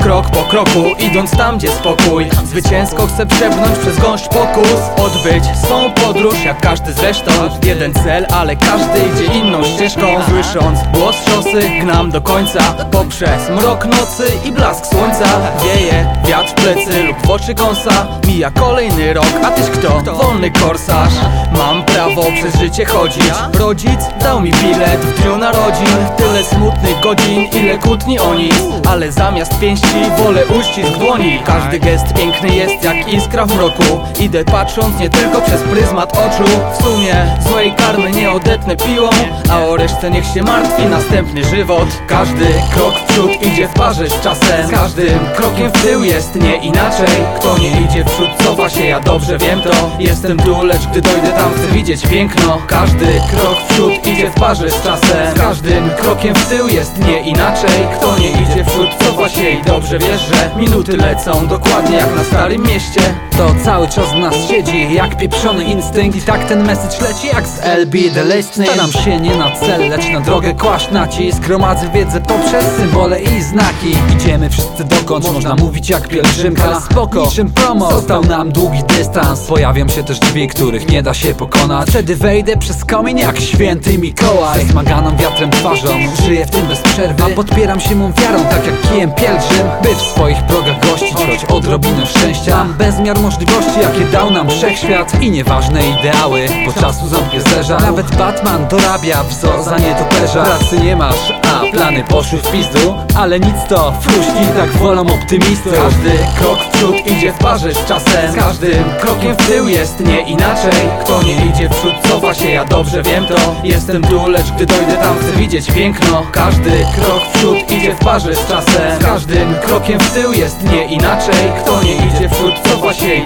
Krok po kroku, idąc tam gdzie spokój. Zwycięsko chcę przebrnąć przez gąszcz pokus. Odbyć swą podróż jak każdy zresztą. Jeden cel, ale każdy idzie inną ścieżką. Słysząc głos szosy, gnam do końca. Poprzez mrok nocy i blask słońca. Wieje wiatr w plecy lub w oczy kąsa Mija kolejny rok, a tyś kto? Wolny korsarz. Mam prawo przez życie chodzić. Rodzic dał mi bilet w dniu narodzin. Tyle smutnych godzin, ile kłótni o nic. Ale zamiast pięści wolę uścisk dłoni. Każdy gest piękny jest jak iskra w mroku. Idę patrząc nie tylko przez pryzmat oczu. W sumie złej karmy nie odetnę piłą A o resztę niech się martwi następny żywot. Każdy krok w przód idzie w parze z czasem. Z każdym krokiem w tył jest nie inaczej. Kto nie idzie w przód cofa się, ja dobrze wiem to. Jestem tu, lecz gdy dojdę tam chcę widzieć piękno. Każdy krok w przód idzie w parze z czasem. Z każdym krokiem w tył jest nie inaczej. Kto nie idzie w cofa się i dobrze wiesz, że Minuty lecą dokładnie jak na starym mieście To cały czas w nas siedzi. Jak pieprzony instynkt I tak ten message leci jak z LB The Listening Staram się nie na cel, lecz na drogę kłaść nacisk. Gromadzę wiedzę poprzez symbole i znaki. Idziemy wszyscy dokąd, można mówić jak pielgrzymka Ale spoko, niczym promo, został nam długi dystans. Pojawią się też drzwi, których nie da się pokonać. Wtedy wejdę przez komin jak święty Mikołaj. Zmaganą wiatrem twarzą, żyję w tym bez przerwy. A podpieram się mą wiarą, tak jak kijem pielgrzym. By w swoich progach gościć, choć odrobinę szczęścia. Mam bezmiar możliwości, jakie dał nam wszechświat I nieważne ideały, bo czasu ząbie zerza Nawet Batman dorabia wzor za nietoperza Pracy nie masz, a plany poszły w pizdu. Ale nic to, fruści tak wolą optymistów. Każdy krok w przód idzie w parze z czasem. Z każdym krokiem w tył jest nie inaczej. Kto nie idzie w przód cofa się, ja dobrze wiem to. Jestem tu, lecz gdy dojdę tam chcę widzieć piękno. Każdy krok w przód idzie w parze z czasem. Z każdym krokiem w tył jest nie inaczej. Kto nie idzie w przód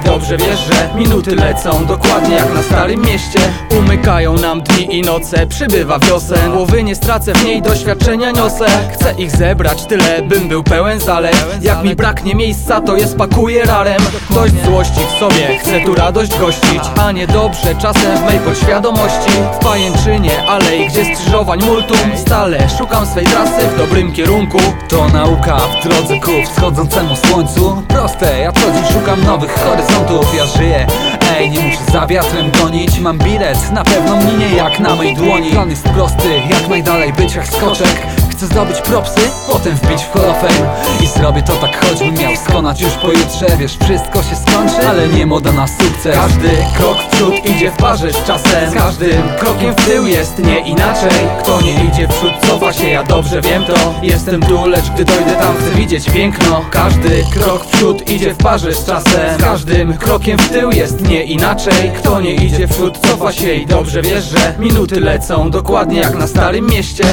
dobrze wiesz, że Minuty lecą dokładnie jak na starym mieście Umykają nam dni i noce, przybywa wiosen. Głowy nie stracę w niej, doświadczenia niosę. Chcę ich zebrać tyle, bym był pełen zalet. Jak mi braknie miejsca, to je spakuję rarem. Dość złości w sobie, chcę tu radość gościć. A nie dobrze czasem w mej podświadomości. W pajęczynie, alej, gdzie skrzyżowań multum. Stale szukam swej trasy w dobrym kierunku. To nauka w drodze ku wschodzącemu słońcu. Proste, ja co szukam nowych horyzontów. Ja żyję, ej, nie muszę za wiatrem gonić. Mam bilet, na pewno minie jak na mej dłoni. Plan jest prosty, jak najdalej być jak skoczek Chcę zdobyć propsy, potem wbić w Hall of Fame. I zrobię to tak choćbym miał skonać już pojutrze. Wiesz, wszystko się skończy, ale nie moda na sukces. Każdy krok w przód idzie w parze z czasem. Z każdym krokiem w tył jest nie inaczej. Kto nie idzie w przód cofa się, ja dobrze wiem to. Jestem tu, lecz gdy dojdę tam chcę widzieć piękno. Każdy krok w przód idzie w parze z czasem. Z każdym krokiem w tył jest nie inaczej. Kto nie idzie w przód cofa się i dobrze wiesz, że Minuty lecą dokładnie jak na starym mieście